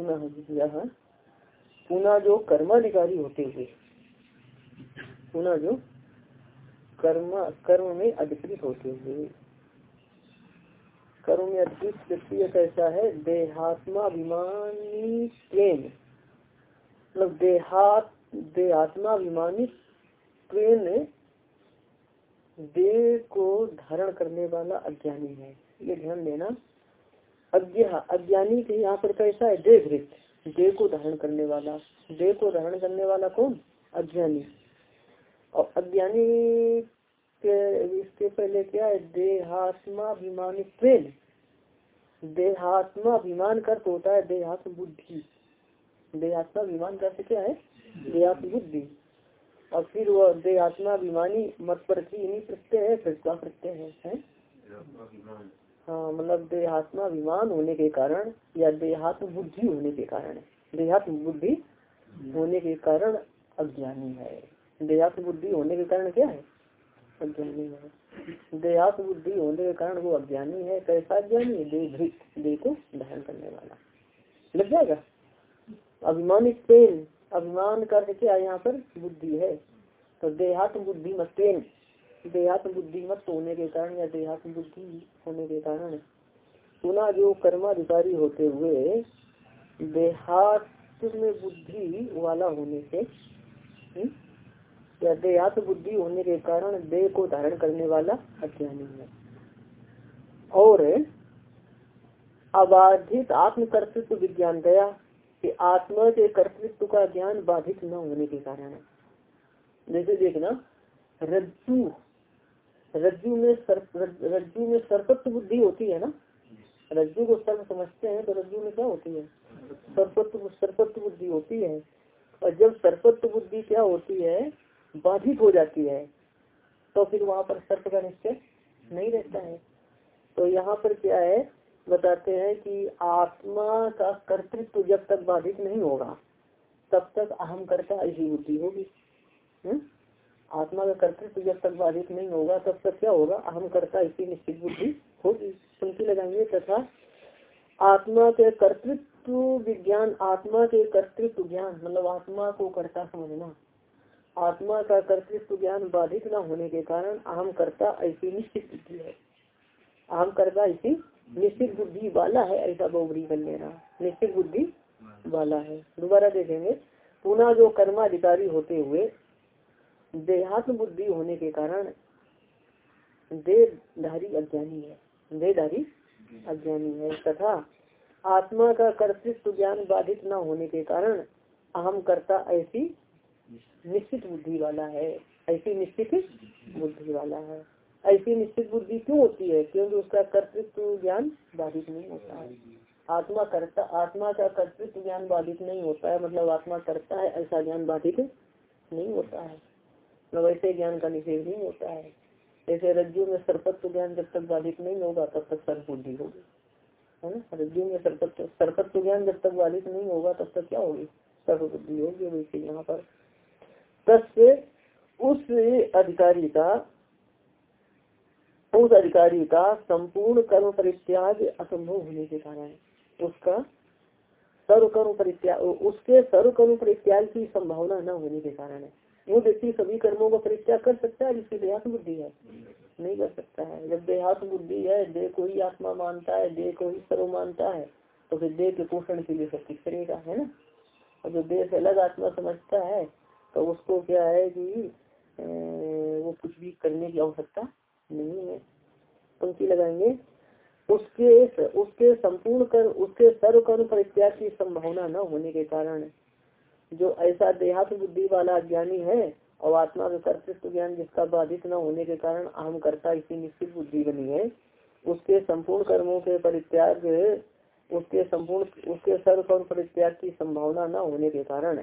पुनः यह, पुनः जो कर्माधिकारी होते हुए, पुनः जो कर्म कर्म में अधिकृत होते हुए, कर्म में अधिकृत व्यक्ति कैसा है देहात्माभिमानी प्रेम मतलब देहात देहात्माभिमानी प्रेम देह को धारण करने वाला अज्ञानी है। ये ध्यान देना अज्ञा अज्ञानी के यहाँ पर कैसा है? देह वृत्त। देह को धारण करने वाला। देह को धारण करने वाला कौन? अज्ञानी। और अज्ञानी के इसके पहले क्या है? देहात्माभिमानी प्रेम। देहात्मा अभिमान कर होता है देहात्म बुद्धि देहात्मा अभिमान कर क्या है? देहात्म बुद्धि और फिर वह देहात्मा अभिमानी मत पर इन्हीं प्रत्यय है फिर क्या प्रत्यय है, है? मतलब देहात्मा अभिमान होने के कारण या देहात्म बुद्धि होने के कारण। देहात्म बुद्धि होने के कारण अज्ञानी है। देहात्म बुद्धि होने के कारण क्या है? अज्ञानी है। देहात्म बुद्धि होने के कारण वो अज्ञानी है। कैसा अज्ञानी? है देह को धारण करने वाला। लग जाएगा? अभिमानित पेन अभिमान कर क्या यहाँ पर बुद्धि है। तो देहात्म बुद्धि मत देहात्म बुद्धि मत होने के कारण या देहात्म बुद्धि होने के कारण पुनः जो कर्माधिकारी होते हुए देहात में बुद्धि वाला होने से हम्म, या देहात बुद्धि होने के कारण देह को धारण करने वाला अज्ञानी है। और अबाधित आत्मकर्तृत्व विज्ञान गया कि आत्मा के कर्तृत्व का ज्ञान बाधित न होने के कारण है। जैसे देखना रज्जु रज्जु में सर्प रज्जु में सर्पत्व बुद्धि होती है ना? रज्जु को सर्प समझते हैं तो रज्जु में क्या होती है? सर्पत्व सर्पत्व बुद्धि होती है। और जब सर्पत्व बुद्धि क्या होती है? बाधित हो जाती है तो फिर वहाँ पर सर्प का निश्चय नहीं रहता है। तो यहाँ पर क्या है? बताते हैं कि आत्मा का कर्तृत्व जब तक बाधित नहीं होगा, तब तक अहम करता ऐसी बुद्धि होगी? आत्मा का कर्तृत्व जब तक बाधित नहीं होगा, तब तक क्या होगा? अहम करता इसी निश्चित बुद्धि होगी पंक्ति लगाएँगे तथा आत्मा के कर्तृत्व विज्ञान, आत्मा के कर्तृत्व ज्ञान मतलब आत्मा को कर्ता समझना। आत्मा का कर्तृत्व ज्ञान बाधित न होने के कारण अहम करता ऐसी निश्चित बुद्धि है। अहम करता ऐसी निश्चित बुद्धि वाला है, ऐसा बहुबरी कर लेना निश्चित बुद्धि वाला है। दोबारा देखेंगे। पुनः जो कर्माधिकारी होते हुए देहात्म बुद्धि होने के कारण देहधारी अज्ञानी है। देहधारी अज्ञानी है तथा आत्मा का कर्तृत्व ज्ञान बाधित न होने के कारण अहम करता ऐसी निश्चित बुद्धि वाला है। ऐसी निश्चित बुद्धि वाला है। ऐसी निश्चित बुद्धि क्यों होती है? क्योंकि उसका कर्तृत्व ज्ञान बाधित नहीं होता है। आत्मा करता, आत्मा का कर्तृत्व ज्ञान बाधित नहीं होता है। मतलब आत्मा करता है, ऐसा ज्ञान बाधित नहीं होता है। मतलब ऐसे ज्ञान का निषेध नहीं होता है। जैसे रज्जु में सर्पत्व ज्ञान जब तक बाधित नहीं होगा, तब तक सर्प बुद्धि होगी। है ना? रज्जु में सर्पत्व सर्पत्व ज्ञान जब तक बाधित नहीं होगा, तब तक क्या होगी? सर्प बुद्धि होगी वैसे यहाँ पर। तस्य उस अधिकारी का उस अधिकारी का संपूर्ण कर्म परित्याग असंभव होने के कारण उसका सर्व कर्म परित्याग उसके सर्व कर्म परित्याग की संभावना न होने के कारण है। वो व्यक्ति सभी कर्मों का परित्याग कर सकता है जिसकी देहात बुद्धि है। नहीं कर सकता है। जब देहात बुद्धि है देह को ही आत्मा मानता है देह को ही सर्व मानता है तो फिर देह के पोषण के लिए सब करेगा, है ना? और जो देह से अलग आत्मा समझता है तो उसको क्या है कि वो कुछ भी करने की आवश्यकता नहीं है। पंक्ति लगाएँगे। उसके उसके संपूर्ण कर उसके सर्व कर्म परित्याग की संभावना न होने के कारण जो ऐसा देहात बुद्धि वाला अज्ञानी है और आत्मा में कर्तृत्व ज्ञान जिसका बाधित न होने के कारण अहम करता इसी निश्चित बुद्धि बनी है, उसके संपूर्ण कर्मों के परित्याग, उसके संपूर्ण, उसके सर्व कर्म परित्याग की संभावना न होने के कारण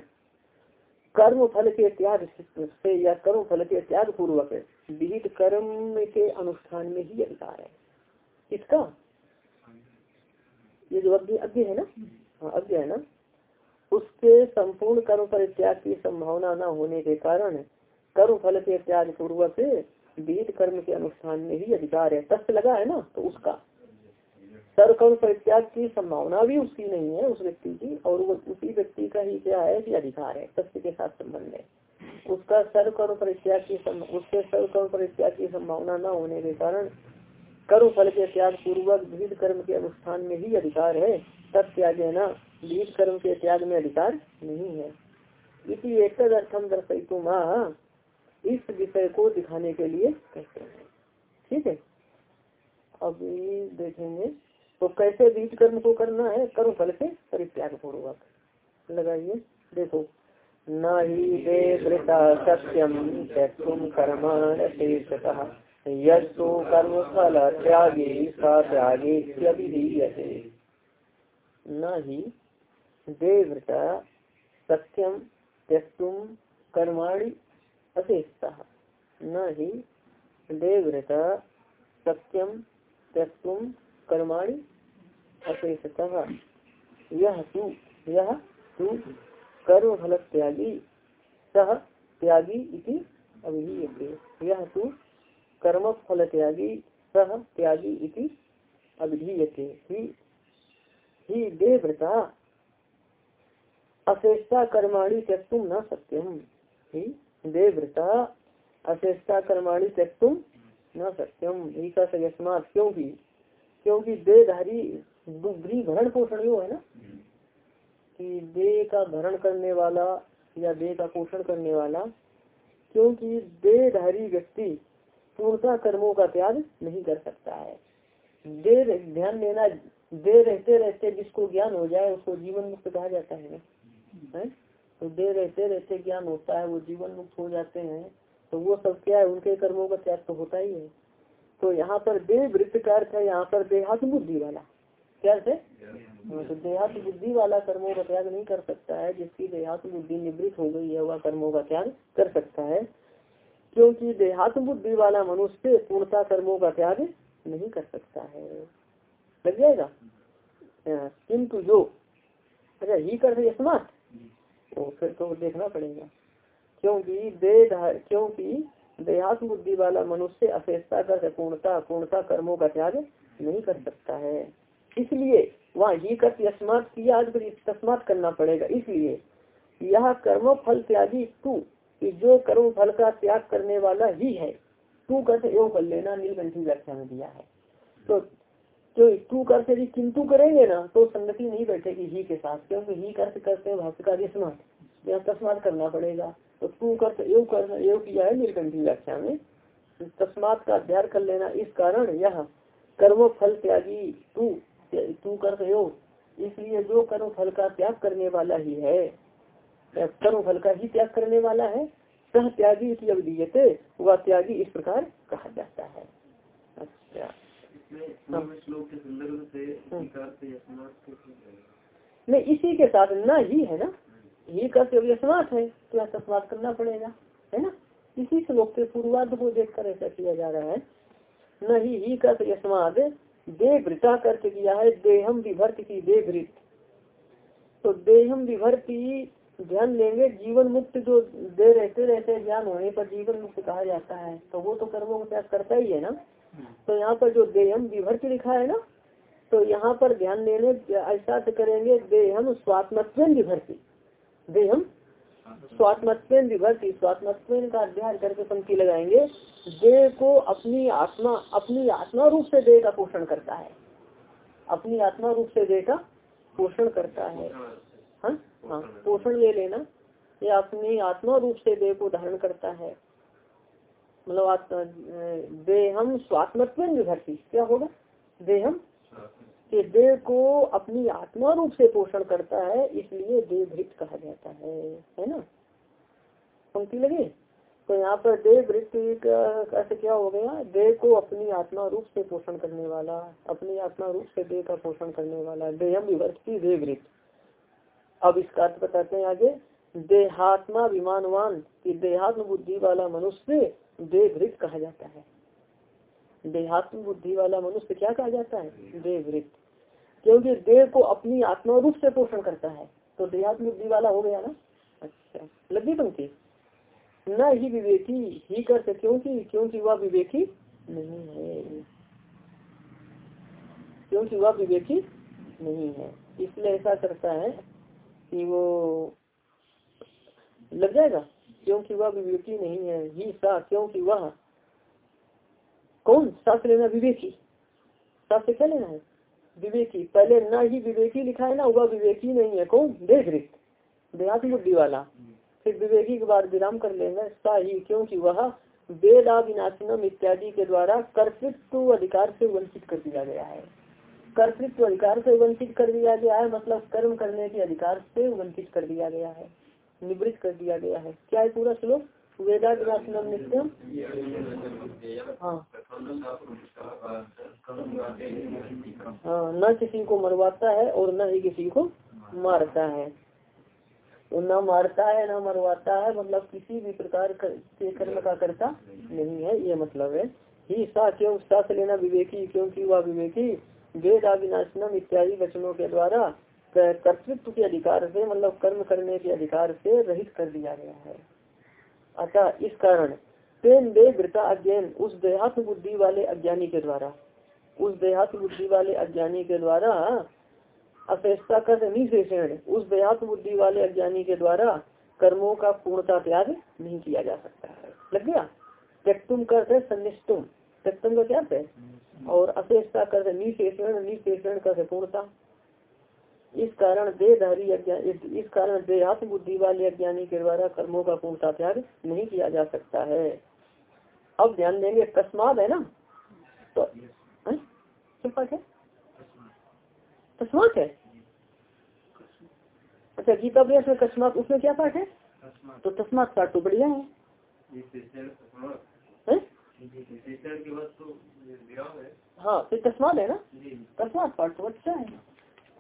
कर्म फल के त्याग से या कर्म फल के त्याग पूर्वक विहित कर्म के अनुष्ठान में ही अधिकार है। इसका ये जो अज्ञ अज्ञ है ना? हाँ अज्ञ है ना? उसके संपूर्ण कर्म परित्याग की संभावना न होने के कारण कर्म फल के त्याग पूर्वक विहित कर्म के अनुष्ठान में ही अधिकार है। तस्त लगा है ना तो उसका। सर्वकर्म परित्याग की संभावना भी उसकी नहीं है, उस व्यक्ति की, और वो उसी व्यक्ति का ही क्या है कि अधिकार है सत्य के साथ संबंध है। उसका सर्वकर्म परित्याग की उसके सर्वकर्म परित्याग की संभावना न होने के कारण कर्म फल के त्याग पूर्वक विविध कर्म के अनुष्ठान में ही अधिकार है तत्याग है ना। विविध कर्म के त्याग में अधिकार नहीं है। इसी एक अर्थम दर्शित इस विषय को दिखाने के लिए कहते हैं। ठीक है? अभी देखेंगे। तो कैसे बीज कर्म को करना है? कर्म फल से परित्याग पूर्वक। लगाइए। देखो। न ही देवृता सत्यम तुम कर्मान यस्तु कर्म फल त्यागी सा त्यागी न ही देवृता सत्यम त्यक्तुम कर्माणि अशेषता। न ही देवृता सत्यम त्यक्तुम कर्माणि अशेषतः। यह तू यह तू कर्म फल त्यागी सह त्यागी इति अभिधीयते। यह तू कर्म फल त्यागी सह त्यागी इति अभिधीयते। ही ही देवृता अशेषता कर्माणी त्यक्तुम न सत्यम। ही देवृता अशेषता कर्माणी त्यक्तुम न सत्यम। ही का सगस्मात क्योंकि क्योंकि देहधारी बुद्धि भरण पोषण यो है ना? कि देह का भरण करने वाला या देह का पोषण करने वाला, क्योंकि देहधारी व्यक्ति पूर्णता कर्मों का त्याग नहीं कर सकता है। देर ध्यान देना, दे रहते रहते जिसको ज्ञान हो जाए, उसको जीवन मुक्त कहा जाता है है? तो दे रहते रहते ज्ञान होता है वो जीवन मुक्त हो जाते हैं। तो वो सब क्या है? उनके कर्मों का त्याग तो होता ही है। तो यहाँ पर देह वृत्त का अर्थ है यहाँ पर देहात बुद्धि वाला। क्या से तो देहात बुद्धि वाला कर्मों का त्याग नहीं कर सकता है जिसकी देहात बुद्धि निवृत्त हो गई है वह कर्मों का त्याग कर सकता है। क्योंकि देहात बुद्धि वाला मनुष्य पूर्णता कर्मों का त्याग नहीं कर सकता है। लग जाएगा? किंतु जो अच्छा ही कर स्मार्ट तो फिर तो देखना पड़ेगा। क्योंकि देह, क्योंकि देहात बुद्धि वाला मनुष्य अशेषता कर पूर्णता पूर्णता कर्मों का त्याग नहीं कर सकता है। इसलिए वहाँ ही कर, यस्मात किया तस्मात करना पड़ेगा। इसलिए यह कर्म फल त्यागी तू, कि जो कर्म फल का त्याग करने वाला ही है। तू कर योग कर लेना? नीलकंठी व्याख्या में दिया है। तो तू कर से किंतु करेंगे ना तो संगति नहीं बैठेगी ही के साथ। क्योंकि ही कर करते भाष्य का यह तस्मात करना पड़ेगा। तो तू कर योग कर योग किया है नीलकंठी व्याख्या में। तस्मात का अध्ययन कर लेना। इस कारण यह कर्म फल त्यागी तू तू कर योग इसलिए जो कर्म फल का त्याग करने वाला ही है कर्म फल का ही त्याग करने वाला है, सह त्यागी अवधीयते। वह त्यागी इस प्रकार कहा जाता है। अच्छा। नहीं, इसी के साथ न ही है ना? ही करते हुए समात है तो ऐसा समाप्त करना पड़ेगा, है ना? इसी श्लोक के पूर्वार्ध को देखकर ऐसा किया जा रहा है। न ही ही कर यस्माद देवृता करके किया है, देहम विभर्त की देवृत तो देहम विभर्ति ध्यान लेंगे जीवन मुक्त जो दे रहते रहते ज्ञान होने पर जीवन मुक्त कहा जाता है। तो वो तो कर्मों का त्याग करता ही है ना? तो यहाँ पर जो देहम विभर्ति लिखा है ना तो यहाँ पर ध्यान देने ऐसा करेंगे, देहम स्वात्मत्व विभर्ति। देहम स्वात्मत्व विभर्ति स्वात्मत्व का अध्ययन करके पंक्ति लगाएँगे। देह को अपनी आत्मा अपनी आत्मा रूप से देह का पोषण करता है। अपनी आत्मा रूप से देह का पोषण करता है। हाँ? हाँ पोषण ले लेना। ये अपनी आत्मा रूप से देह को धारण करता है। मतलब देहम स्वात्मत्व विभक्ति क्या होगा? देहम कि देह को अपनी आत्मा रूप से पोषण करता है, इसलिए देहभृत कहा जाता है। है ना? पंक्ति लगी? तो यहाँ पर देह वृत्ति का अर्थ क्या हो गया? देह को अपनी आत्मा रूप से पोषण करने वाला, अपनी आत्मा रूप से देह का पोषण करने वाला देहम विवर्ती देह वृत्त। अब इसका अर्थ बताते हैं आगे। देहात्मा विमानवान की देहात्म बुद्धि वाला मनुष्य देवृत कहा जाता है। देहात्म बुद्धि वाला मनुष्य क्या कहा जाता है? देवृत। क्योंकि देह को अपनी आत्मा रूप से पोषण करता है। तो देहात्म बुद्धि वाला हो गया ना? अच्छा लगी पंक्ति? न ही विवेकी ही करते क्योंकि क्योंकि वह विवेकी नहीं है। क्योंकि वह विवेकी नहीं है। इसलिए ऐसा करता है कि वो लग जाएगा? क्योंकि वह विवेकी नहीं है। ही सा, क्योंकि वह कौन? सास लेना विवेकी। सास से क्या लेना है? विवेकी। पहले न ही विवेकी लिखा है ना, वह विवेकी नहीं है। कौन? देश देहाती बुद्धि वाला। फिर विवेकी के बाद विराम कर लेंगे सा, ही, क्योंकि वह वेद विनाशनम इत्यादि के द्वारा कर्तृत्व अधिकार से वंचित कर दिया गया है। कर्तृत्व अधिकार से वंचित कर दिया गया है मतलब कर्म करने के अधिकार से वंचित कर दिया गया है। निवृत्त कर दिया गया है। क्या है पूरा श्लोक? वेदा विनाशनम नित्यम। हाँ। हाँ न किसी को मरवाता है और न ही किसी को मारता है। न मारता है, न मरवाता है मतलब किसी भी प्रकार के कर्म का करता नहीं है, ये मतलब है। ही सा क्यों सास लेना विवेकी, क्योंकि वह विवेकी वेद अविनाशनम इत्यादि वचनों के द्वारा कर्तृत्व के अधिकार से मतलब कर्म करने के अधिकार से रहित कर दिया गया है। अतः इस कारण तेन दे वृता अज्ञान उस देहात्म बुद्धि वाले अज्ञानी के द्वारा उस देहात्म बुद्धि वाले अज्ञानी के द्वारा अपेक्षा कर निशेषण उस देहात्म बुद्धि वाले अज्ञानी के द्वारा कर्मों का पूर्णता त्याग नहीं किया जा सकता है। लग गया? त्यक्तुम करते सन्निष्ठुम त्यक्तुम का क्या है? और अपेक्षा कर निशेषण निशेषण कर पूर्णता। इस कारण देहधारी इस कारण देहात्म बुद्धि वाले अज्ञानी के द्वारा कर्मों का पूर्णता त्याग नहीं किया जा सकता है। अब ध्यान देंगे कस्मात है ना? तो क्या पाठ है? तस्मात है? अच्छा गीता अभ्यास में कस्मात उसमें क्या पाठ है? तो तस्मात पाठ तो बढ़िया है। हाँ? फिर तस्मात है ना? तस्मात पाठ तो अच्छा है।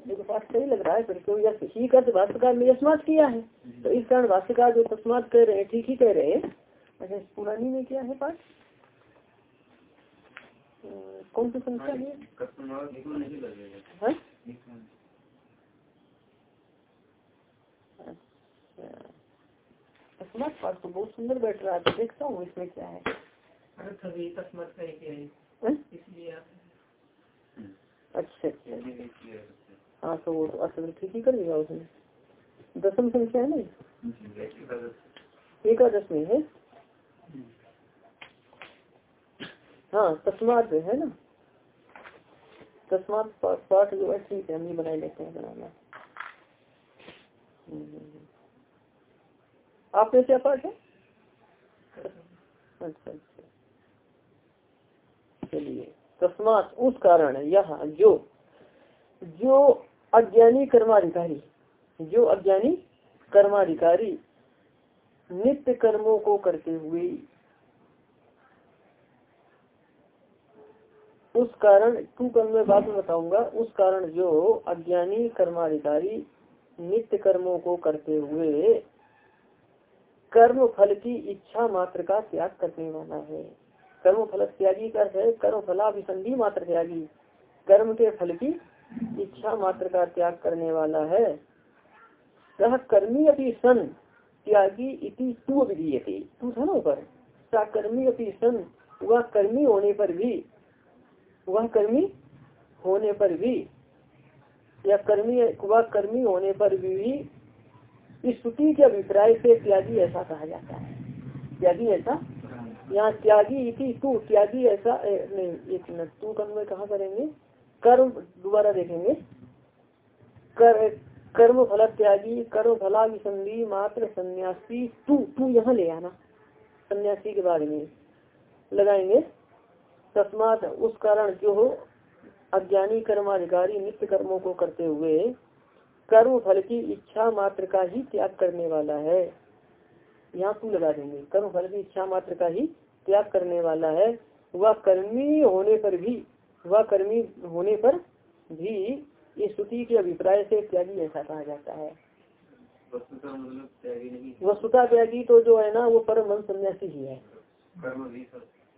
देखो पाठ सही लग रहा है फिर क्यों ही कर भाष्यकार ने यशमात किया है? तो इस कारण भाष्यकार जो तस्मात कह रहे हैं ठीक ही कह रहे हैं। अच्छा पुरानी में क्या है पाठ? कौन सी संख्या है? तस्मात पाठ तो बहुत सुंदर बैठ रहा है तो देखता हूँ इसमें क्या है। अच्छा अच्छा। हाँ तो वो तो ठीक ही कर दिया उसने। दसम संख्या है नहीं एकादश में है। हाँ तस्मात है ना। तस्मात पाठ जो है ठीक है हम ही बनाए लेते हैं बनाना। आपने क्या पाठ? है अच्छा अच्छा। चलिए तस्मात उस कारण यह जो जो अज्ञानी कर्माधिकारी, जो अज्ञानी कर्माधिकारी नित्य कर्मों को करते हुए उस कारण तू कल मैं में बताऊँगा, उस कारण जो अज्ञानी कर्माधिकारी नित्य कर्मों को करते हुए कर्म फल की इच्छा मात्र का त्याग करने वाला है। कर्म फल त्यागी का है कर्म फलाभिसंधि मात्र त्यागी, कर्म के फल की इच्छा मात्र का त्याग करने वाला है। वह कर्मी अपनी सन त्यागी इति तू विधीयते तू था ना ऊपर कर्मी अपनी सन, वह कर्मी होने पर भी, वह कर्मी होने पर भी, या कर्मी, वह कर्मी होने पर भी इस स्तुति के अभिप्राय से त्यागी ऐसा कहा जाता है। त्यागी ऐसा? यहाँ त्यागी इति तू, त्यागी ऐसा नहीं, एक मिनट, तू कर्म कहाँ करेंगे कर्म दोबारा देखेंगे। कर, कर्म फल त्यागी, कर्म फला विसंधि मात्र सन्यासी, तू तू यहाँ ले आना। सन्यासी के बारे में लगाएँगे। तस्मात उस कारण जो हो? अज्ञानी कर्माधिकारी नित्य कर्मों को करते हुए कर्म फल की इच्छा मात्र का ही त्याग करने वाला है। यहाँ तू लगा देंगे। कर्म फल की इच्छा मात्र का ही त्याग करने वाला है। वह कर्मी होने पर भी वह कर्मी होने पर भी इस स्तुति के अभिप्राय से त्यागी ऐसा कहा जाता है। वस्तुता त्यागी तो जो है ना वो परम मन सन्यासी ही है।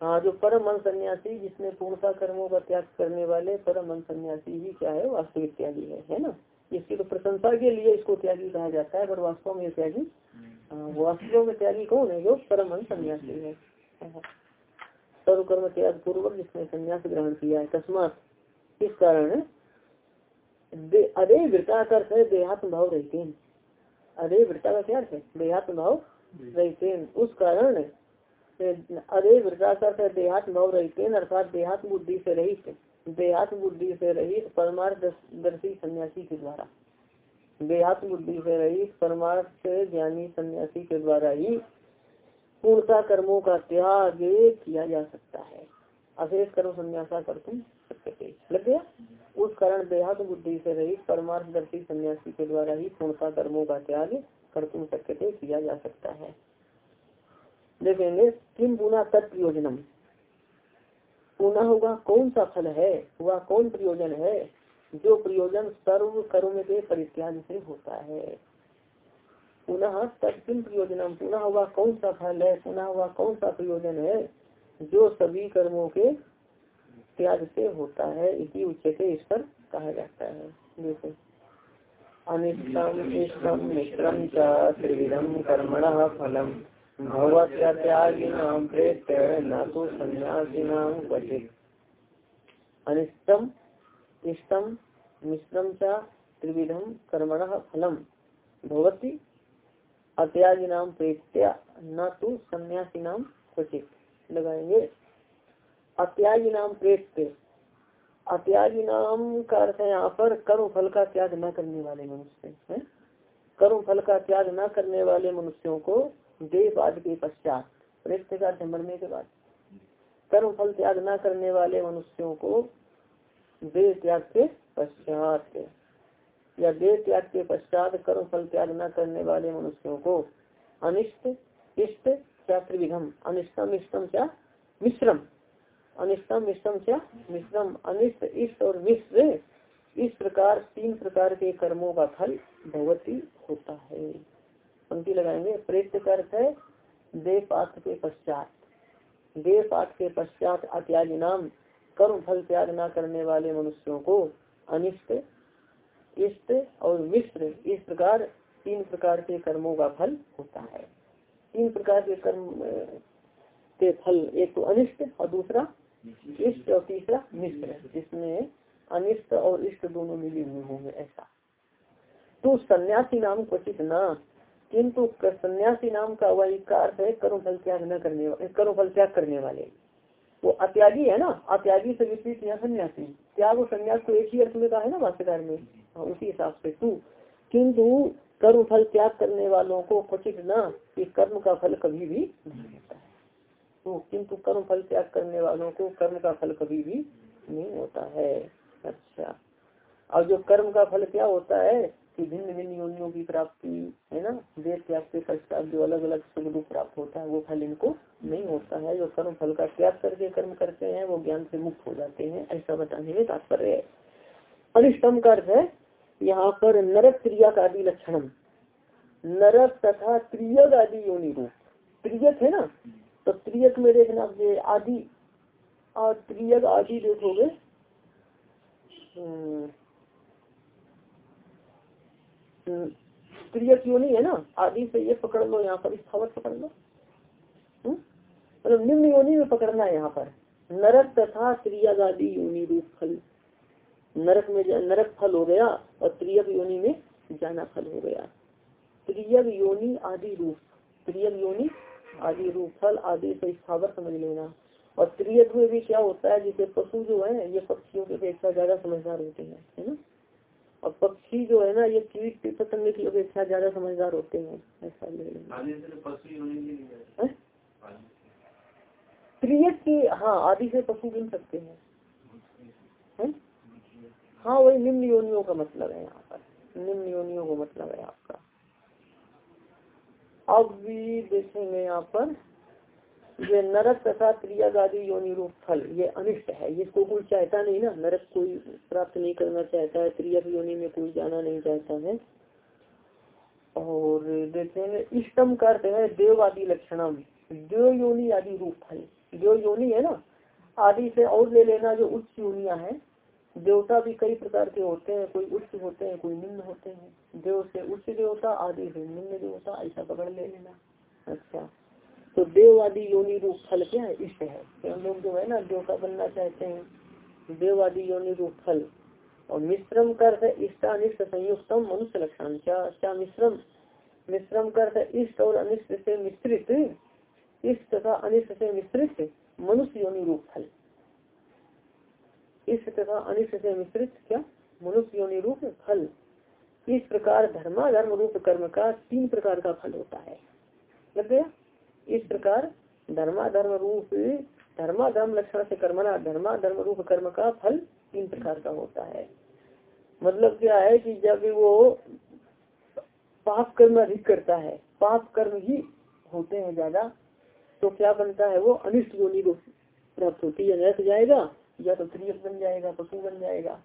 हाँ जो परम मन सन्यासी जिसने पूर्णता कर्मों का त्याग करने वाले परम मन सन्यासी ही क्या है वास्तविक त्यागी है है ना? इसकी तो प्रशंसा के लिए इसको त्यागी कहा जाता है पर वास्तव में त्यागी हाँ वास्तव में त्यागी कौन है जो परम मन सन्यासी है। सर्व कर्म त्याग पूर्वक जिसने संन्यास ग्रहण किया है तस्मात इस कारण? अरे वृता अर्थ है देहात्म भाव रहते हैं। अरे वृता का क्या अर्थ है? देहात्म भाव रहते हैं। उस कारण अरे वृता अर्थ है देहात्म भाव रहते हैं अर्थात देहात्म बुद्धि से रहित देहात्म बुद्धि से रहित परमार्थ दर्शी सन्यासी के द्वारा। देहात्म बुद्धि से रहित परमार्थ ज्ञानी सन्यासी के द्वारा ही पूर्णता कर्मों का त्याग किया जा सकता है। अशेष कर्म संन्यासा कर तुम सकते लग गया? उस कारण देहात्म बुद्धि से रहित परमार्थदर्शी सन्यासी के द्वारा ही पूर्णता कर्मों का त्याग कर तुम सकते किया जा सकता है। देखेंगे, किम पुनः तत्प्रयोजनम पुनः होगा कौन सा फल है? वह कौन प्रयोजन है? जो प्रयोजन सर्व कर्म के परित्याग से होता है। पुनः तत्किन प्रयोजन पुनः हुआ कौन सा फल है? पुनः हुआ कौन सा प्रयोजन है जो सभी कर्मों के त्याग से होता है? इसी उच्चते इस पर कहा जाता है। जैसे अनिष्टम इष्टम त्रिविधम कर्मण फलम। भगवत्यागिनाम प्रेत न तो अनिष्टम इष्टम मिश्रम च त्रिविधम कर्मण फलम। भगवती अत्यागी नाम प्रेत्या, न तो सन्यासी नाम क्वचित। लगाएँगे। अत्यागी नाम प्रेत्य। अत्यागी नाम का अर्थ है यहाँ पर कर्म फल का त्याग न करने वाले मनुष्य, है? कर्म फल का त्याग न करने वाले मनुष्यों को देववाद के पश्चात, प्रेत्य का मरने के बाद। कर्म फल त्याग न करने वाले मनुष्यों को देह त्याग के पश्चात या देह त्याग के पश्चात कर्म फल त्याग न करने वाले मनुष्यों को अनिष्ट, इष्ट क्या त्रिविधम? अनिष्टम, इष्टम क्या? मिश्रम। अनिष्टम, इष्टम क्या? मिश्रम। अनिष्ट, इष्ट और मिश्र इस प्रकार, तीन प्रकार के कर्मों का फल भगवती होता है। पंक्ति लगाएँगे। प्रेत का अर्थ है देह पात्र के पश्चात। देह पात्र के पश्चात अत्याग नाम कर्म फल त्याग न करने वाले मनुष्यों को अनिष्ट इष्ट और मिश्र इस प्रकार, तीन प्रकार के कर्मों का फल होता है। तीन प्रकार के कर्म, के फल, एक तो अनिष्ट और दूसरा इष्ट और तीसरा मिश्र, जिसमें अनिष्ट और इष्ट दोनों मिले हुए होंगे ऐसा। तो सन्यासी नाम क्वचित न, किंतु सन्यासी नाम का वही अर्थ है कर्म फल त्याग न करने कर्म फल त्याग करने वाले। वो अत्यागी है ना, अत्यागी से विपरीत यहाँ सन्यासी। त्याग और संन्यास को एक ही अर्थ में कहा है ना भाष्यकार में? उसी हिसाब से तू। किंतु कर्म फल त्याग करने वालों को क्वचित न, कि कर्म का फल कभी भी नहीं होता है। तो किंतु कर्म फल त्याग करने वालों को कर्म का फल कभी भी नहीं होता है। अच्छा। और जो कर्म का फल क्या होता है कि भिन्न भिन्न योनियों की प्राप्ति, है ना? देश त्याग के पश्चात जो अलग अलग सुख दुख प्राप्त होता है, वो फल इनको नहीं होता है। जो कर्म फल का त्याग करके कर्म करते हैं, वो ज्ञान से मुक्त हो जाते हैं, ऐसा बताने में तात्पर्य है। अनिष्टम का अर्थ है यहाँ पर नरक क्रिया का आदि लक्षण नरक तथा त्रियक आदि योनि रूप। त्रियक है ना? तो त्रियक में देखना ये आदि और त्रियक आदि देखोगे हम्म, त्रियक योनि है ना? आदि से ये पकड़ लो यहाँ पर स्थावर पकड़ लो। हम्म? मतलब निम्न योनि में पकड़ना है यहाँ पर। नरक तथा त्रियक आदि योनि रूप फल। नरक में नरक फल हो गया और त्रियक योनि में जाना फल हो गया। त्रियक योनि आदि रूप त्रियक योनि आदि रूप फल आदि से स्थावर समझ लेना। और त्रियक में भी क्या होता है जैसे पशु जो है ये पक्षियों की अपेक्षा ज़्यादा समझदार होते हैं है ना? और पक्षी जो है ना ये कीट पतंग की अपेक्षा ज़्यादा समझदार होते हैं ऐसा ले लेना। त्रियक की हाँ आदि से पशु गिन सकते हैं है? हाँ वही निम्न योनियों का मतलब है यहाँ पर। निम्न योनियों का मतलब है आपका। अब भी देखेंगे यहाँ पर, ये नरक तथा त्रिया आदि योनि रूप फल, ये अनिष्ट है। ये कोई चाहता नहीं ना। नरक कोई प्राप्त नहीं करना चाहता है, त्रिया योनि में कोई जाना नहीं चाहता है। और देखेंगे, इष्टम का अर्थ है देव आदि लक्षणम। देव योनि आदि रूप फल। देव योनि है ना? आदि से और ले लेना जो उच्च योनिया है। देवता भी कई प्रकार के होते हैं, कोई उच्च होते हैं, कोई निम्न होते हैं। देव से उच्च देवता, आदि से निम्न देवता, ऐसा पकड़ ले लेना। अच्छा। तो देववादी योनि रूप फल क्या है? इष्ट है। तो हम लोग जो है ना, देवता बनना चाहते हैं। देवादी योनि रूप फल। और मिश्रम कर इष्टा अनिष्ट संयुक्तम मनुष्य लक्षण। क्या क्या मिश्रम? मिश्रम कर इष्ट और अनिष्ट से मिश्रित। इष्ट तथा अनिष्ट से मिश्रित मनुष्य योनि रूप फल। इष्ट तथा अनिष्ट से मिश्रित क्या? मनुष्य योनि रूप फल। इस प्रकार धर्माधर्म रूप कर्म का तीन प्रकार का फल होता है। लग गया? इस प्रकार धर्माधर्म रूप धर्माधर्म लक्षण से कर्मना धर्माधर्म रूप कर्म का फल तीन प्रकार का होता है। मतलब क्या है कि जब वो पाप कर्म अधिक करता है, पाप कर्म ही होते हैं ज़्यादा तो क्या बनता है वो अनिष्ट योनि को प्राप्त होती है नरक जाएगा। या तो त्रियक बन जाएगा पशु बन जाएगा।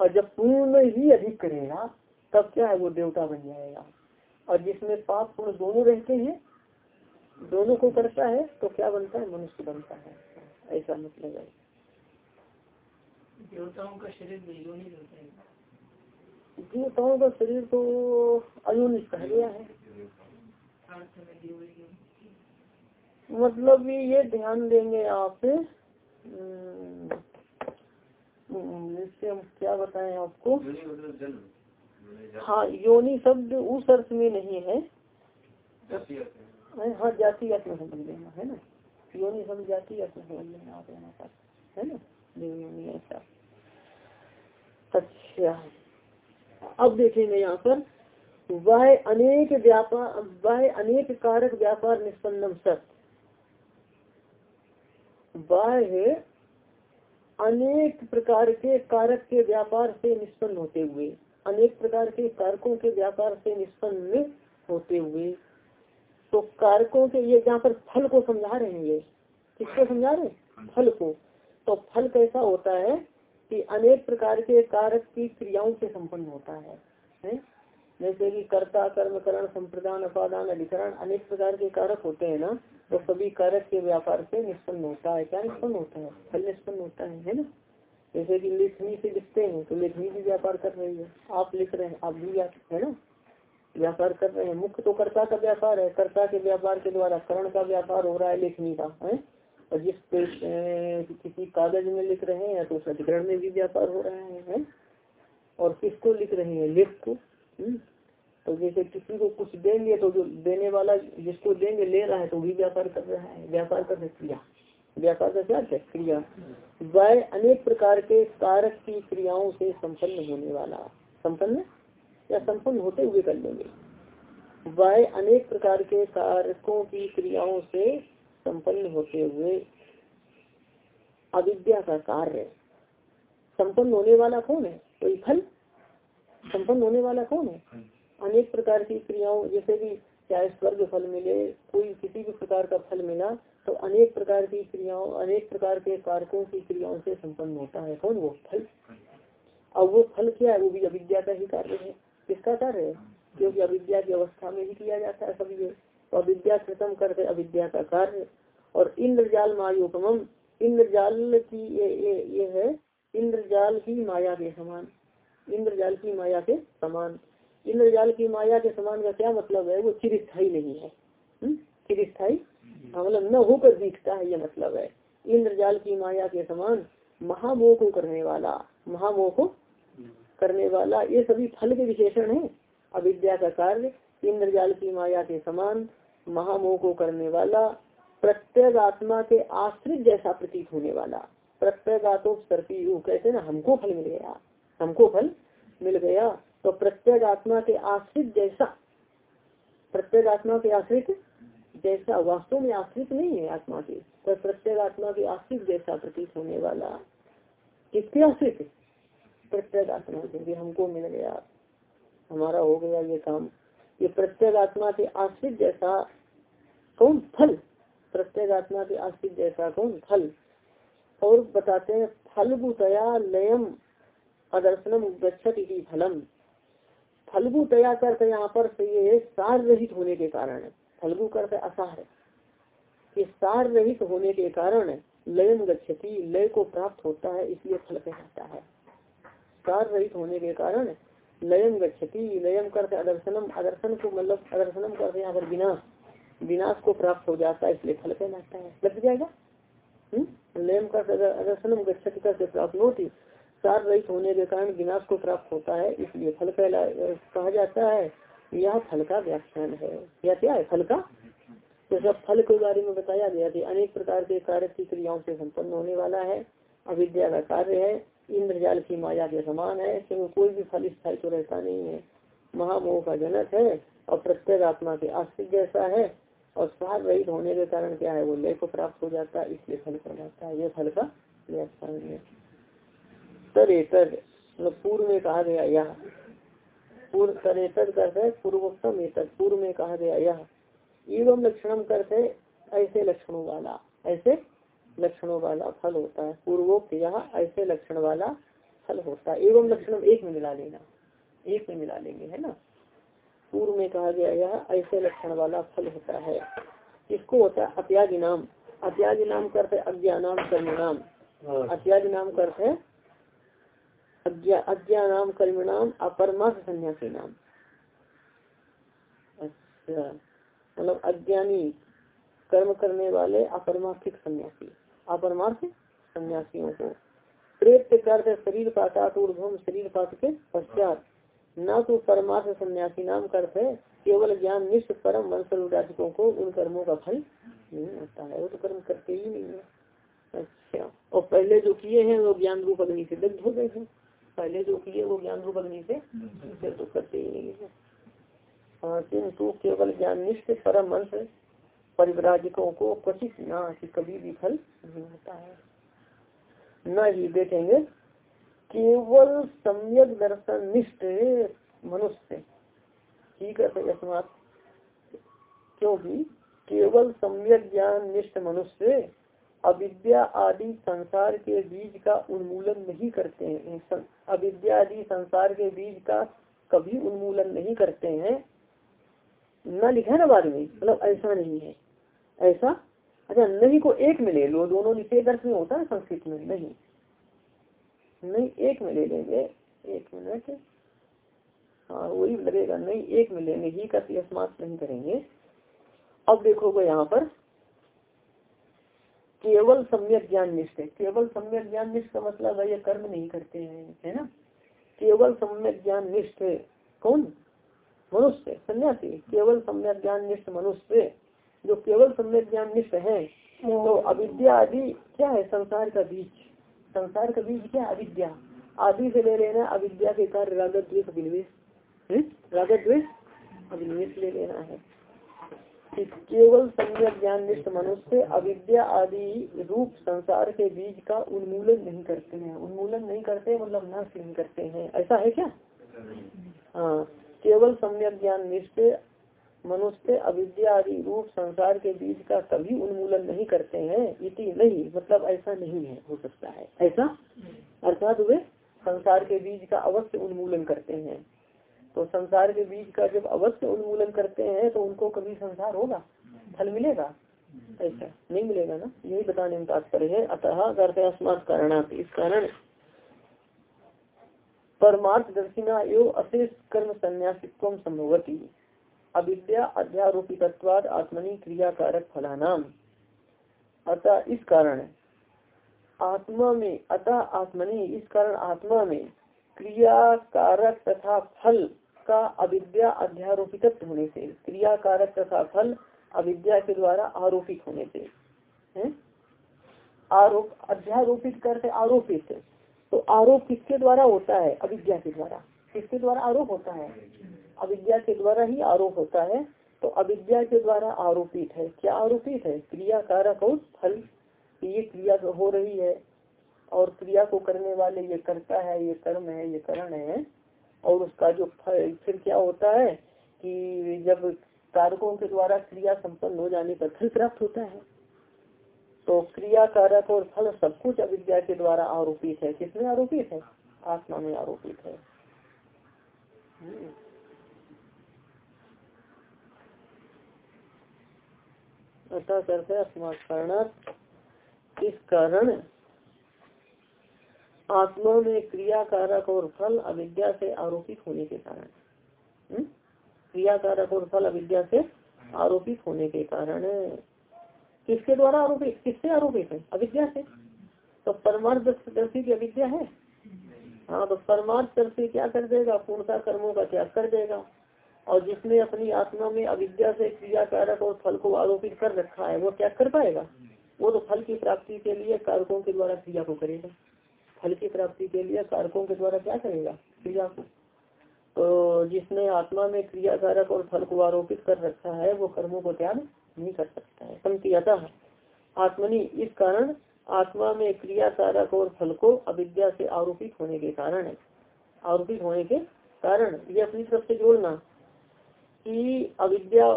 और जब पूर्ण ही अधिक करेगा तब क्या है वो देवता बन जाएगा। और जिसमें पाप पूर्ण दोनों रहते हैं दोनों को करता है तो क्या बनता है? मनुष्य बनता है। ऐसा मतलब है। देवताओं का शरीर होता है देवताओं का शरीर तो अयोनित कह गया है। मतलब ये ध्यान देंगे आप। हम्म, हम क्या बताएँ आपको? हाँ योनि शब्द उस अर्थ में नहीं है। हाँ जाति अर्थ में समझ लेना है ना? योनि शब्द जाति अर्थ में समझ लेना आप यहाँ पर है ना? देव योनि ऐसा। अच्छा अब देखेंगे यहाँ पर वह अनेक व्यापार वह अनेक कारक व्यापार निष्पन्नम सत्य वह अनेक प्रकार के कारक के व्यापार से निष्पन्न होते हुए अनेक प्रकार के कारकों के व्यापार से निष्पन्न होते हुए। तो कारकों के ये जहाँ पर फल को समझा रहे हैं ये किसको समझा रहे फल को। तो फल कैसा होता है कि अनेक प्रकार के कारक की क्रियाओं से संपन्न होता है, है? जैसे कि कर्ता कर्म करण संप्रदान अपादान अधिकरण अनेक प्रकार के कारक होते हैं ना। तो सभी कारक के व्यापार से निष्पन्न होता है। क्या निष्पन्न होता है? फल निष्पन्न होता है है ना? जैसे कि लेखनी से लिखते हैं तो लेखनी भी व्यापार कर रही है। आप लिख रहे हैं आप भी है ना? व्यापार कर रहे हैं। मुख्य तो कर्ता का व्यापार है। कर्ता के व्यापार के द्वारा करण का व्यापार हो रहा है लेखनी का है? और जिस पे किसी कागज़ में लिख रहे हैं तो उस अधिकरण में भी व्यापार हो रहा है, है? और किसको लिख रहे हैं? लेख को हम्म? तो जैसे किसी को कुछ देंगे तो जो देने वाला जिसको देंगे ले रहा है तो भी व्यापार कर रहा है। व्यापार कर रहे क्रिया। व्यापार का क्या है? क्रिया। वह अनेक प्रकार के कारक की क्रियाओं से संपन्न होने वाला। संपन्न? या संपन्न होते हुए कर लेंगे। वह अनेक प्रकार के कारकों की क्रियाओं से संपन्न होते हुए अविद्या का कार्य। संपन्न होने वाला कौन है? कोई फल? संपन्न होने वाला कौन है? अनेक प्रकार की क्रियाओं, जैसे कि चाहे स्वर्ग फल मिले, कोई किसी भी प्रकार का फल मिला तो अनेक प्रकार की क्रियाओं, अनेक प्रकार के कारकों की क्रियाओं से संपन्न होता है कौन? वो फल। अब वो फल क्या है? वो भी अविद्या का ही कार्य है। किसका कार्य है? क्योंकि अविद्या की अवस्था में ही किया जाता है सभी तो अविद्या खत्म करके अविद्या का कार्य और इंद्रजाल मायोपम इंद्रजाल की ये ये ये है, इंद्रजाल की माया के समान, इंद्रजाल की माया के समान। इंद्रजाल की माया के समान का क्या मतलब है? वो चिरस्थाई नहीं है। हम्म? चिरस्थाई मतलब न होकर दिखता है, ये मतलब है। इंद्रजाल की माया के समान महामोह को करने वाला, महामोह को करने वाला, ये सभी फल के विशेषण है। अविद्या का कार्य, इंद्रजाल की माया के समान महामोह को करने वाला, प्रत्येक आत्मा के आश्रित जैसा प्रतीत होने वाला। प्रत्येक आत्मोपी कहते ना, हमको फल मिल गया। हमको फल मिल गया। तो प्रत्येक आत्मा के आश्रित जैसा, प्रत्येक आत्मा के आश्रित जैसा, वास्तव में आश्रित नहीं है आत्मा के तो प्रत्येक आत्मा के आश्रित जैसा प्रतीत होने वाला किसके आश्रित? प्रत्येक आत्मा के हमको मिल गया, हमारा हो गया ये काम। ये प्रत्येक आत्मा के आश्रित जैसा कौन? फल। प्रत्येक आत्मा के आश्रित जैसा कौन? फल। और बताते हैं फल बुतया लयम अदर्शनम गच्छत फलम। फलगु तया करते यहाँ पर ये सार रहित होने के कारण फलगु करते असार ये सार रहित होने के कारण लयम गच्छति, लय को प्राप्त होता है, इसलिए फल कहता है। सार रहित होने के कारण लयम गच्छति लयम करते अदर्शनम, अदर्शन को मतलब अदर्शनम करते यहाँ पर विनाश। विनाश को प्राप्त हो जाता है, इसलिए फल कहलाता है। लग जाएगा? हम्म? लेम का रसनम गच्छति का से प्राप्त होती सार रहित होने के कारण विनाश को प्राप्त होता है, इसलिए फल कहला कहा जाता है, यह फल का व्याख्यान है। या क्या है? फल का? तो सब फल के बारे में बताया गया था अनेक प्रकार के कार्य की क्रियाओं से संपन्न होने वाला है, अविद्या का कार्य है, इंद्रजाल की माया के समान है, क्योंकि कोई भी फल स्थायी तो रहता नहीं है। महामोह का जनक है और प्रत्येक आत्मा के आश्रित जैसा है, और सार रहित होने के कारण क्या है? वो लय को प्राप्त हो जाता है, इसलिए फल जाता है। ये फल का व्याख्यान है। तरेतर मतलब पूर्व में कहा गया यह। पूर्व तरेतर करते पूर्वोत्तम एतद पूर्व में कहा गया यह। एवं लक्षणम करते ऐसे लक्षणों वाला ऐसे लक्षणों वाला फल होता है। पूर्वोक्त यह ऐसे लक्षण वाला फल होता है। एवं लक्षण एक में मिला लेना। एक में मिला लेंगे है ना? पूर्व में कहा गया यह ऐसे लक्षण वाला फल होता है। इसको होता है? अत्याग नाम। अत्याग नाम करते अज्ञानाम कर्मणाम। अत्याग नाम करते अज्ञानाम कर्मणाम अपरमार्थ सन्यासी नाम अच्छा। मतलब अज्ञानी कर्म करने वाले अपरमार्थिक सन्यासी अपरमार्थ सन्यासियों को। प्रेत करते शरीर पातात ऊर्धम शरीर पात के पश्चात न तो परमार्थ सन्यासी नाम करते, केवल ज्ञान निष्ठ परम वंशोजातिकों को उन कर्मों का फल नहीं होता है। वो तो कर्म करते ही नहीं है। अच्छा। और पहले जो किए हैं, वो ज्ञान रूप अग्नि से दग्ध हो गए थे पहले जो किए, वो ज्ञान रूप अग्नि से फिर तो करते ही नहीं है हाँ किन्तु केवल ज्ञान निष्ठ परम वंश परिवराजकों को क्वचित न कि कभी भी फल नहीं होता है। न ही देखेंगे, केवल सम्यक दर्शन निष्ठ मनुष्य। ठीक है अस्मात क्योंकि केवल सम्यक ज्ञान निष्ठ मनुष्य अविद्या आदि संसार के बीज का उन्मूलन नहीं करते हैं। अविद्या आदि संसार के बीज का कभी उन्मूलन नहीं करते हैं। न लिखा ना बाद में? मतलब ऐसा नहीं है। ऐसा? अच्छा नहीं को एक में ले लो। दोनों निषेध अर्थ में होता है संस्कृत में? नहीं। नहीं, एक में ले लेंगे। एक मिनट। हाँ वही लगेगा। नहीं, एक में लेंगे। ही का स्मार्ट नहीं करेंगे। अब देखोगे यहाँ पर। केवल सम्यक ज्ञान निष्ठ है। केवल सम्यक ज्ञान निष्ठ का मतलब है ये कर्म नहीं करते हैं है ना? केवल सम्यक ज्ञान निष्ठ कौन? मनुष्य सन्यासी। केवल सम्यक ज्ञान निष्ठ मनुष्य जो केवल सम्यक ज्ञान निष्ठ है तो अविद्या आदि क्या है? संसार का बीज। संसार का बीज क्या? अविद्या। आदि से ले लेना अविद्या के कार्य रागत द्वेष अभिनिवेश रागत द्वेष अभिनिवेश ले लेना है। केवल सम्यक ज्ञान निष्ठ मनुष्य अविद्या आदि रूप संसार के बीज का उन्मूलन नहीं करते हैं। उन्मूलन नहीं करते मतलब नाश नहीं करते हैं। ऐसा है क्या? हाँ केवल सम्यक ज्ञान निष्ठ मनुष्य अविद्या आदि रूप संसार के बीज का कभी उन्मूलन नहीं करते हैं, इति नहीं मतलब ऐसा नहीं है, हो सकता है। ऐसा? अर्थात वे संसार के बीज का अवश्य उन्मूलन करते हैं। तो संसार के बीज का जब अवश्य उन्मूलन करते हैं तो उनको कभी संसार होगा? फल मिलेगा? ऐसा नहीं मिलेगा ना? यही बताने में तात्पर्य है। अतः करते अस्मात कारणात। इस कारण परमार्थ दर्शिना एवं अशेष कर्म संन्यासित्व संभवती। अविद्या अध्यारोपितत्वाद आत्मनि क्रियाकारक फलानाम अतः इस कारण आत्मा में, अतः आत्मनि, इस कारण आत्मा में क्रिया कारक तथा फल का अविद्या अध्यारोपित होने से क्रिया कारक तथा फल अविद्या के द्वारा आरोपित होने से आरोप, अध्यारोपित करते आरोपित। तो आरोप किसके द्वारा होता है? अविद्या के द्वारा। किसके द्वारा आरोप होता है? अविद्या के द्वारा ही आरोप होता है। तो अविद्या के द्वारा आरोपित है। क्या आरोपित है? क्रिया कारक और फल। ये क्रिया हो रही है और क्रिया को करने वाले, ये करता है, ये कर्म है, ये करण है और उसका जो फिर क्या होता है कि जब कारकों के द्वारा क्रिया संपन्न हो जाने पर फल प्राप्त होता है। तो क्रिया, कारक और फल सब कुछ अविद्या के द्वारा आरोपित है। किसमें आरोपित है? आत्मा में आरोपित है। अतः करते इस कारण आत्मा में क्रिया कारक और फल अविद्या से आरोपित होने के कारण। हम्म? क्रिया कारक और फल अविद्या से आरोपित होने के कारण। किसके द्वारा आरोपित? किससे आरोपित है? अविद्या से। तो परमार्थदर्शी की अविद्या है। हाँ तो परमार्थदर्शी क्या कर देगा? पूर्णता कर्मों का त्याग कर देगा। और जिसने अपनी आत्मा में अविद्या से क्रिया कारक और फल को आरोपित कर रखा है, वो क्या कर पाएगा? वो तो फल की प्राप्ति के लिए कारकों के द्वारा क्रिया को करेगा। फल की प्राप्ति के लिए कारकों के द्वारा क्या करेगा? क्रिया को। तो जिसने आत्मा में क्रिया कारक और फल को आरोपित कर रखा है वो कर्मों को त्याग नहीं कर सकता है। संक्रियता आत्मनि इस कारण आत्मा में क्रिया कारक और फल को अविद्या से आरोपित होने के कारण है। आरोपित होने के कारण। ये अपनी तरफ़ से जोड़ना कि अविद्या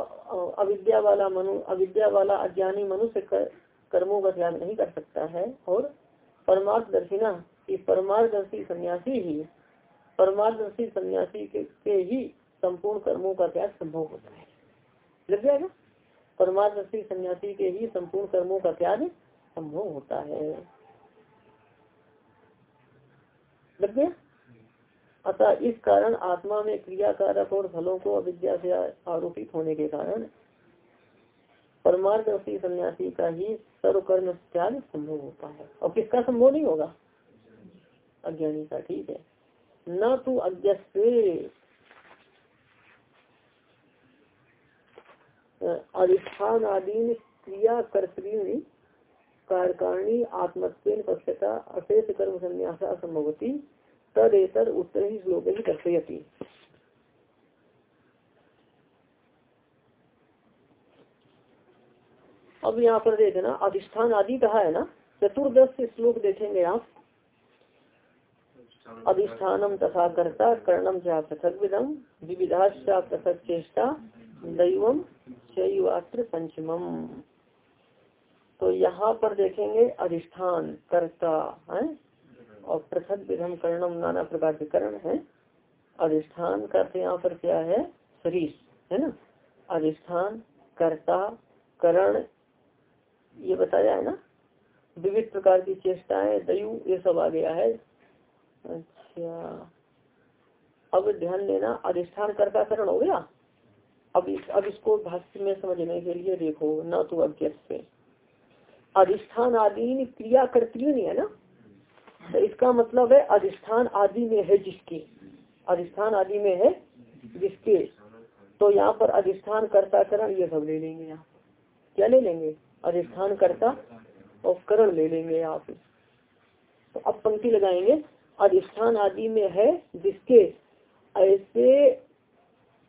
अविद्या वाला मनु अविद्या वाला अज्ञानी मनुष्य कर, कर्मों का त्याग नहीं कर सकता है और परमार्थ दर्शिना कि परमार्थदर्शी सन्यासी ही परमार्थदर्शी सन्यासी के, के ही संपूर्ण कर्मों का त्याग संभव होता है। लग जाएगा परमार्थदर्शी सन्यासी के ही संपूर्ण कर्मों का त्याग संभव होता है। लग गया? अतः इस कारण आत्मा में क्रिया कारक और फलों को अविद्या से आरोपित होने के कारण परमार्थदर्शी सन्यासी का ही सर्वकर्म त्याग संभव होता है। और किसका संभव नहीं होगा? अज्ञानी का ठीक है। न तो अज्ञे अधिष्ठान आदि क्रिया कर्तृणी कारणी आत्मत्व पक्षता अशेष कर्म संन्यासा संभवती। तदेतर उत्तर ही श्लोक ही दर्शयती। अब यहाँ पर देखना अधिष्ठान आदि कहा है ना? चतुर्दश श्लोक देखेंगे आप। अधिष्ठानम तथा कर्ता कर्णम चा पृथक विदम विविधा पृथक चेष्टा दैवम चैवात्र पंचमम तो यहाँ पर देखेंगे अधिष्ठान, कर्ता, है? और पृथक विधम कर्णम नाना प्रकार के कर्ण है। अधिष्ठान करते यहाँ पर क्या है? शरीर, है ना? अधिष्ठान, कर्ता, करण, ये बताया है ना? विविध प्रकार की चेष्टाएँ, दयु, ये सब आ गया है। अच्छा। अब ध्यान देना अधिष्ठान कर्ता करण हो गया? अब इस, अब इसको भाष्य में समझने के लिए देखो, न तो अज्ञ से अधिष्ठान आदि क्रिया करती नहीं है ना? तो इसका मतलब है अधिष्ठान आदि में है जिसके? अधिष्ठान आदि में है जिसके? तो यहाँ पर अधिष्ठान कर्ता करण ये सब ले लेंगे यहाँ। क्या ले लेंगे? अधिष्ठान करता और करण ले लेंगे आप तो अब पंक्ति लगाएँगे। अधिष्ठान आदि में है जिसके ऐसे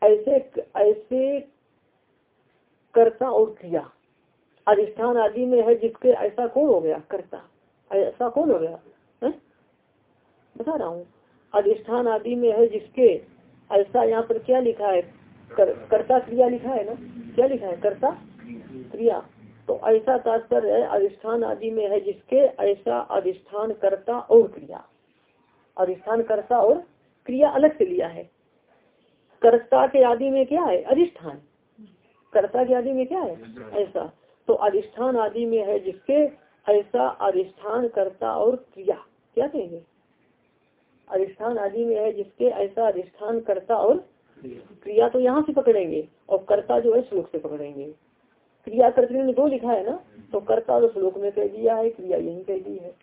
ऐसे ऐसे कर्ता और क्रिया। अधिष्ठान आदि में है जिसके ऐसा कौन हो गया? कर्ता। ऐसा कौन हो गया? है? बता रहा हूँ। अधिष्ठान आदि में है जिसके ऐसा यहाँ पर क्या लिखा है? कर, कर्ता क्रिया लिखा है ना? क्या लिखा है? कर्ता क्रिया। तो ऐसा तात्पर्य है अधिष्ठान आदि में है जिसके ऐसा अधिष्ठान कर्ता और क्रिया। अधिष्ठान करता और क्रिया अलग से लिया है। कर्ता के आदि में क्या है? अधिष्ठान। कर्ता के आदि में क्या है? ऐसा। तो अधिष्ठान आदि में है जिसके ऐसा अधिष्ठान करता और क्रिया। क्या कहेंगे? अधिष्ठान आदि में है जिसके ऐसा अधिष्ठान करता और क्रिया। तो यहाँ से पकड़ेंगे और कर्ता जो है श्लोक से पकड़ेंगे। क्रिया कर्तृ ने दो लिखा है ना? तो कर्ता तो श्लोक में कह दिया है, क्रिया यही कह दी है।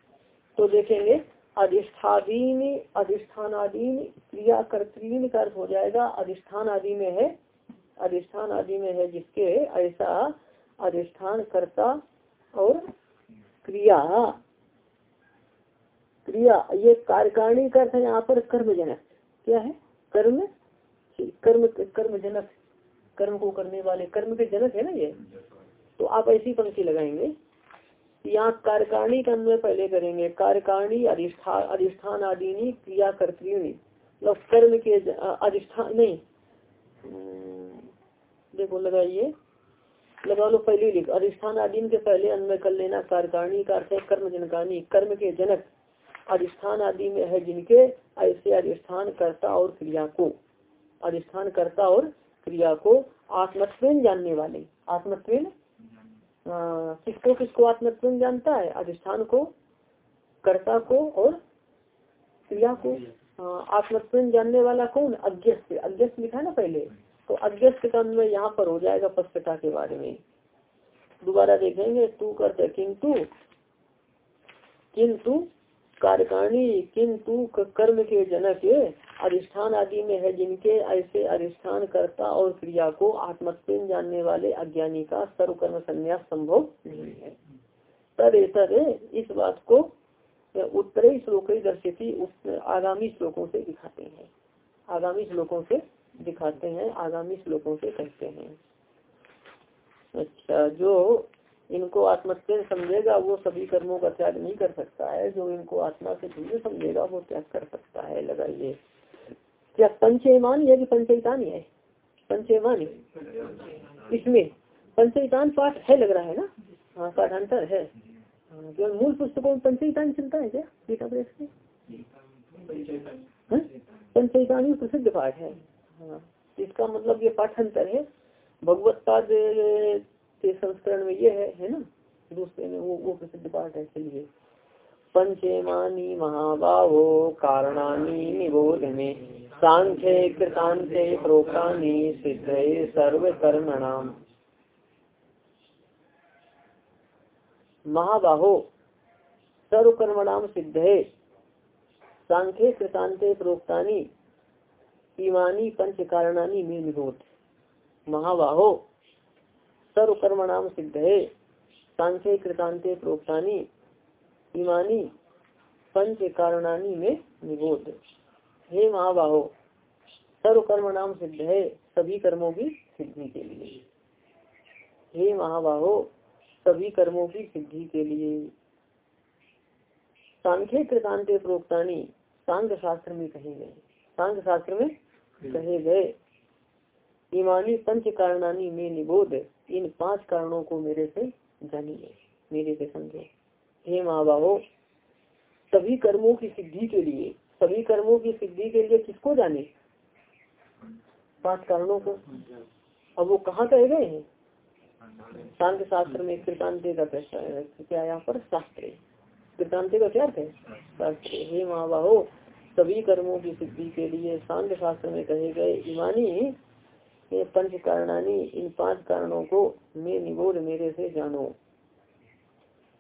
तो देखेंगे अधिष्ठाधीन अधिष्ठान आदि क्रिया कर्तृन का अर्थ हो जाएगा अधिष्ठान आदि में है अधिष्ठान आदि में है जिसके ऐसा अधिष्ठान कर्ता और क्रिया क्रिया, ये कार्यकारिणी का अर्थ यहाँ पर कर्मजनक, क्या है? कर्म कर्म कर्म जनक कर्म को करने वाले, कर्म के जनक है ना ये? तो आप ऐसी पंक्ति लगाएँगे। यहाँ कार्यकारिणी का अन्वय पहले करेंगे। कार्यकारिणी अधिष्ठान अधिष्ठान आदि क्रिया कर्तृणी मतलब कर्म के, अधिष्ठान, नहीं। देखो, लगाइए। लगा लो पहले लिख। अधिष्ठान आदि के पहले अन्वय कर लेना। कार्यकारिणी का अर्थ है कर्म जनकानी कर्म के जनक। अधिष्ठान आदि में है जिनके, ऐसे अधिष्ठान करता और क्रिया को। अधिष्ठान करता और क्रिया को आत्मत्व जानने वाले। आत्मत्व किसको किसको आत्मत्व जानता है अधिष्ठान को कर्ता को और क्रिया को। आत्मत्व जानने वाला कौन? अज्ञस्त अज्ञस्त लिखा है ना पहले? तो अज्ञस्त का अन्वय यहाँ पर हो जाएगा पक्षता के बारे में। दोबारा देखेंगे तू करते किंतु किंतु कार्यकारिणी किंतु कर्म के जनक अधिष्ठान आदि में है, जिनके ऐसे अधिष्ठान करता और क्रिया को आत्मत्व जानने वाले अज्ञानी का सर्वकर्म संन्यास संभव नहीं है। तद तर इस बात को उत्तरी श्लोक दर्शिती आगामी श्लोकों से दिखाते हैं। आगामी श्लोकों से दिखाते हैं, आगामी श्लोकों से कहते हैं। अच्छा जो इनको आत्मत्व समझेगा, वो सभी कर्मों का त्याग नहीं कर सकता है। जो इनको आत्मा से भिन्न समझेगा, वो त्याग कर सकता है। लगाइए। क्या पंचेमान या कि पंचयतान है पंचेमान इसमें पंचयतान पाठ है लग रहा है ना? हाँ पाठांतर है। हाँ, जो मूल पुस्तकों में पंचयतान चलता है क्या? गीता प्रेस में? पंचयतान ही प्रसिद्ध पाठ है। हाँ इसका मतलब ये पाठांतर है। भगवत पाद के संस्करण में ये है है ना? दूसरे में वो वो प्रसिद्ध पाठ है चलिए। पंचेमानी महाबाहो कारणानी निबोध में सांख्य कृतांते प्रोक्तानी सिद्ध सर्व कर्मणाम महाबाहो सर्व कर्मणाम सिद्ध है सांख्य कृतांते प्रोक्तानी, इमानी पंच कारणानी में निबोध। महाबाहो सर्व कर्मणाम सिद्ध है सांख्य कृतांते प्रोक्तानी इमानी पंच कारणानी में निबोध। हे महाबाहो सर्व कर्म नाम सिद्ध है, सभी कर्मों की सिद्धि के लिए। हे महाबाहो, सभी कर्मों की सिद्धि के लिए। सांख्य कृतांते प्रोक्तानी सांग शास्त्र में कहे गए। सांग शास्त्र में कहे गए ईमानी पंच कारणानी में निबोध इन पाँच कारणों को मेरे से जानिए, मेरे से समझे हे महाबाहो सभी कर्मों की सिद्धि के लिए, सभी कर्मों की सिद्धि के लिए किसको जाने? पाँच कारणों को। अब वो कहाँ कहे गए हैं? शांत शास्त्र में कृतांते का क्या यहाँ पर शास्त्र। कृतांते का क्या है? शास्त्र। हे महाबाहो सभी कर्मों की सिद्धि के लिए शांत शास्त्र में कहे गए ईमानी ये पंच कारणानी इन पाँच कारणों को मैं निबोध मेरे से जानो।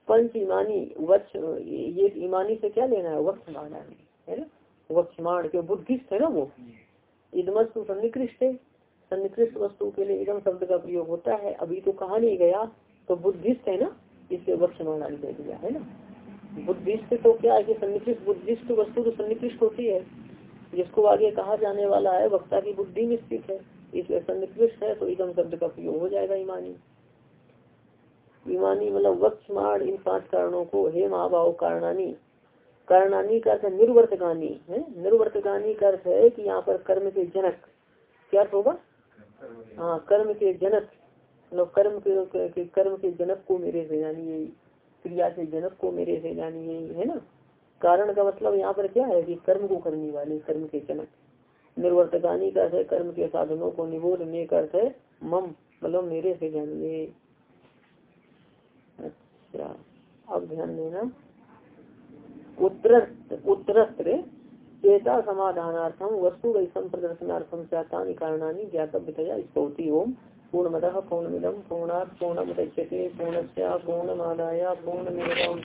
पंच ईमानी वक्ष ये ईमानी से क्या लेना है? वक्ष मानानी है ना? वक्षमाण के बुद्धिस्ट है ना वो। इदमस्तु सन्निकृष्ट है। सन्निकृष्ट वस्तु के लिए इदम शब्द का प्रयोग होता है। अभी तो कहा नहीं गया तो बुद्धिस्ट है ना? इसलिए वक्षमाण आदि दे दिया, है ना? बुद्धिस्ट तो क्या है कि सन्निकृष्ट बुद्धिस्ट वस्तु तो सन्निकृष्ट होती है। जिसको आगे कहा जाने वाला है, वक्ता की बुद्धि में स्थित है। इसलिए सन्निकृष्ट है तो इदम शब्द का प्रयोग हो जाएगा ईमानी। ईमानी मतलब वक्षमाण इन पाँच कारणों को, हे महाभाव कारणानी। कारणानी का अर्थ निर्वर्तकानी, है? निर्वर्तकानी का अर्थ है कि यहाँ पर कर्म के जनक। क्या होगा? हाँ कर्म के जनक। मतलब कर्म के के, कर्म के जनक को मेरे से जानिए क्रिया के जनक को मेरे से जानिए है ना? कारण का मतलब यहाँ पर क्या है कि कर्म को करने वाले, कर्म के जनक। निर्वर्तकानी का अर्थ है कर्म के साधनों को निबोध में का अर्थ है, मम मतलब मेरे से जानिए अच्छा अब ध्यान देना उत्तर उत्तरत्र चेता समाधानार्थम वस्तु वैषम प्रदर्शनार्थम चाहता कारणानी ज्ञातव्यतया स्पौती ओम पूर्णमद पूर्णमिदम पूर्णात्, पूर्णमुदच्यते, पूर्णस्य, पूर्णमादाय पूर्णमेव